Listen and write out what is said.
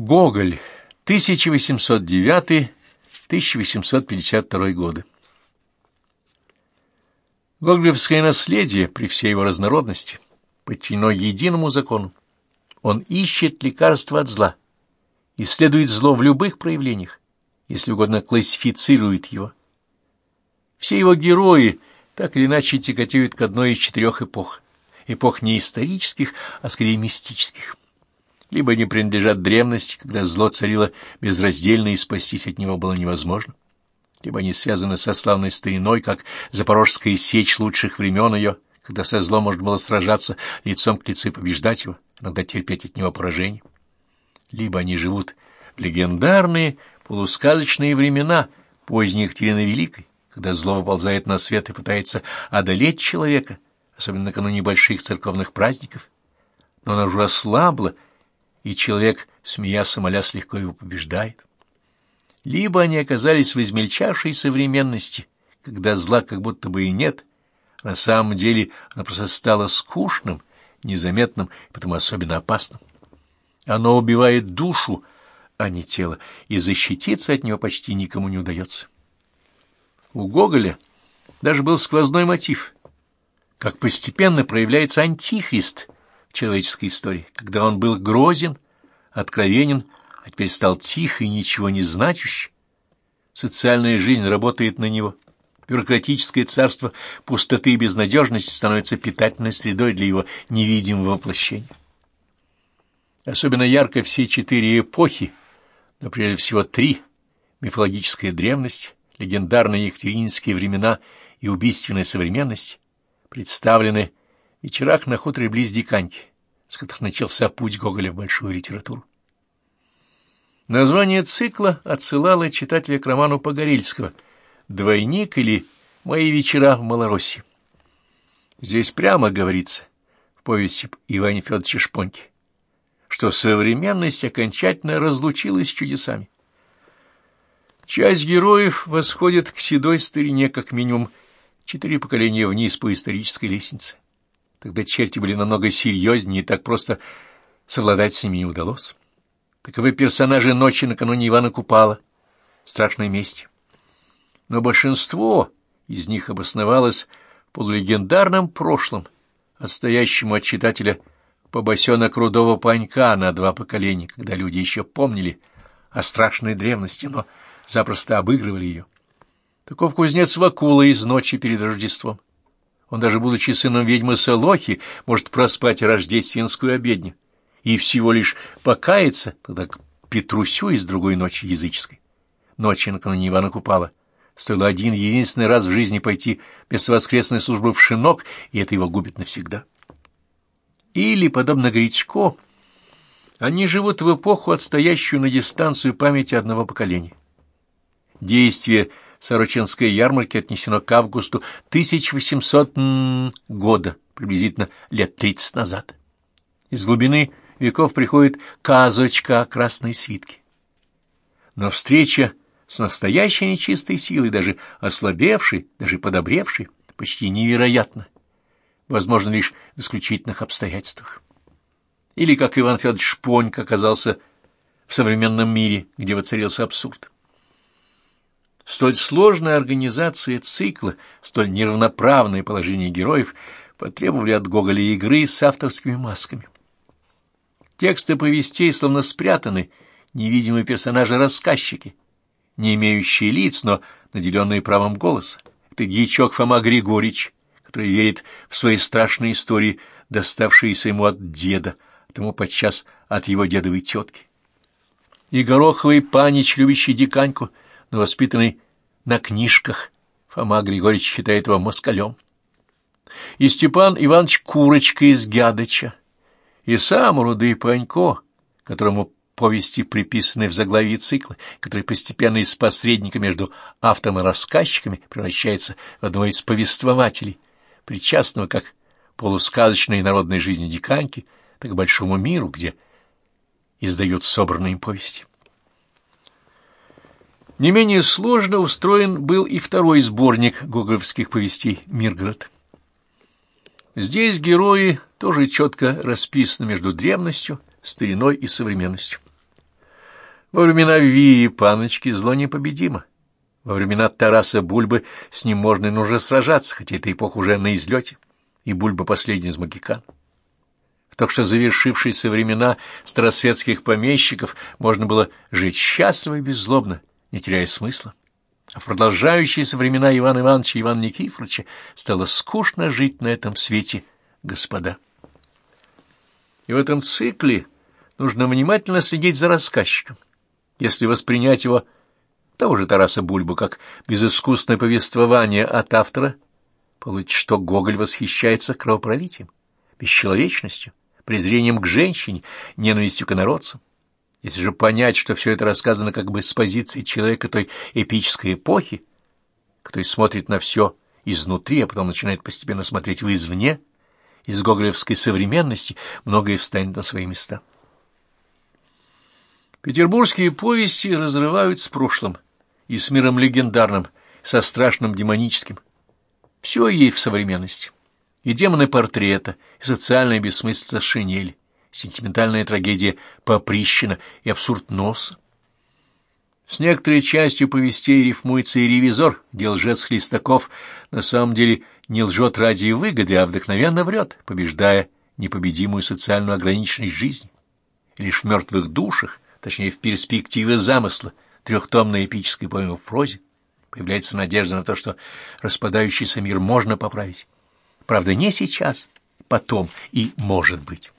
Гоголь, 1809-1852 годы. Гоголевское наследие, при всей его разнородности, подчинено единому закону. Он ищет лекарства от зла, исследует зло в любых проявлениях, если угодно классифицирует его. Все его герои так или иначе тяготеют к одной из четырех эпох. Эпох не исторических, а скорее мистических. Либо они принадлежат древности, когда зло царило безраздельно и спастись от него было невозможно, либо они связаны со славной стариной, как запорожская сечь лучших времен ее, когда со злом можно было сражаться лицом к лицу и побеждать его, иногда терпеть от него поражение. Либо они живут в легендарные полусказочные времена поздней Екатерины Великой, когда зло выползает на свет и пытается одолеть человека, особенно накануне больших церковных праздников. Но она уже ослабла, и человек, смеясь молясь, легко его побеждает. Либо они оказались в измельчавшей современности, когда зла как будто бы и нет, на самом деле оно просто стало скучным, незаметным и потому особенно опасным. Оно убивает душу, а не тело, и защититься от него почти никому не удается. У Гоголя даже был сквозной мотив, как постепенно проявляется антихрист человеческой истории, когда он был грозен, откровенен, а теперь стал тих и ничего не значащий. Социальная жизнь работает на него. Бюрократическое царство пустоты и безнадежности становится питательной средой для его невидимого воплощения. Особенно ярко все четыре эпохи, но прежде всего три – мифологическая древность, легендарные екатерининские времена и убийственная современность – представлены в вечерах на хуторе близ Диканьки, с которых начался путь Гоголя в большую литературу. Название цикла отсылало читателя к роману Погорельского «Двойник» или «Мои вечера в Малороссии». Здесь прямо говорится в повести Ивана Федоровича Шпоньки что современность окончательно разлучилась с чудесами. Часть героев восходит к седой старине как минимум четыре поколения вниз по исторической лестнице. Тогда черти были намного серьезнее, и так просто совладать с ними не удалось. Таковы персонажи ночи накануне Ивана Купала, страшной мести. Но большинство из них обосновалось в полулегендарном прошлом, отстоящему от читателя побосенок рудого панька на два поколения, когда люди еще помнили о страшной древности, но запросто обыгрывали ее. Таков кузнец Вакула из ночи перед Рождеством. Он даже, будучи сыном ведьмы Солохи, может проспать рождественскую обедню и всего лишь покаяться тогда к Петрусю из другой ночи языческой. Ночи накануне Ивана Купала. Стоило один единственный раз в жизни пойти без воскресной службы в шинок, и это его губит навсегда. Или, подобно Гречко, они живут в эпоху, отстоящую на дистанцию памяти одного поколения. Действие Сорочинской ярмарки отнесено к августу 1800 года, приблизительно лет 30 назад. Из глубины веков приходит казочка о красной свитке. Но встреча с настоящей нечистой силой, даже ослабевшей, даже подобревшей, почти невероятна возможно лишь в исключительных обстоятельствах. Или как Иван Федорович Шпоньк оказался в современном мире, где воцарился абсурд. Столь сложная организация цикла, столь неравноправное положение героев потребовали от Гоголя игры с авторскими масками. Тексты повестей словно спрятаны, невидимые персонажи-рассказчики, не имеющие лиц, но наделенные правом голоса. Это дьячок Фома Григорьевич, который верит в свои страшные истории, доставшиеся ему от деда, а тому подчас от его дедовой тетки. И гороховый панич, любящий диканьку, но воспитанный на книжках, Фома Григорьевич считает его москалем. И Степан Иванович Курочка из Гядыча, и сам Рудый Панько, которому повести приписаны в заглавии цикла, который постепенно из посредника между автором и рассказчиками превращается в одного из повествователей, причастного как полусказочной народной жизни диканьки, так большому миру, где издают собранные повести. Не менее сложно устроен был и второй сборник гоголевских повестей «Миргород». Здесь герои тоже четко расписаны между древностью, стариной и современностью. Во времена Вии Паночки зло непобедимо. Во времена Тараса Бульбы с ним можно и нужно сражаться, хотя эта эпоха уже на излете, и Бульба последний из магикан. В только что завершившиеся времена старосветских помещиков можно было жить счастливо и беззлобно, не теряя смысла. А в продолжающиеся времена Ивана Ивановича и Ивана Никифоровича стало скучно жить на этом свете, господа. И в этом цикле нужно внимательно следить за рассказчиком. Если воспринять его, того же Тараса Бульбу, как безыскусное повествование от автора, получится, что Гоголь восхищается кровопролитием, бесчеловечностью, презрением к женщине, ненавистью к инородцам. Если же понять, что все это рассказано как бы с позиции человека той эпической эпохи, который смотрит на все изнутри, а потом начинает постепенно смотреть извне, из гоголевской современности, многое встанет на свои места. Петербургские повести разрывают с прошлым и с миром легендарным, со страшным демоническим. Все есть в современности. И демоны портрета, и социальная бессмыслица шинель, сентиментальная трагедия Поприщина и абсурд носа. С некоторой частью повестей рифмуется и ревизор, где лжец Хлестаков на самом деле не лжет ради выгоды, а вдохновенно врет, побеждая непобедимую социальную ограниченность жизни. Лишь в мертвых душах, точнее в перспективе замысла, трехтомной эпической поэмы в прозе, появляется надежда на то, что распадающийся мир можно поправить. Правда, не сейчас, потом и может быть.